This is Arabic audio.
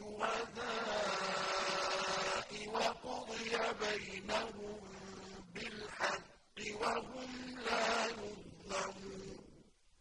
الشهداء وقضي بينهم بالحق وهم لا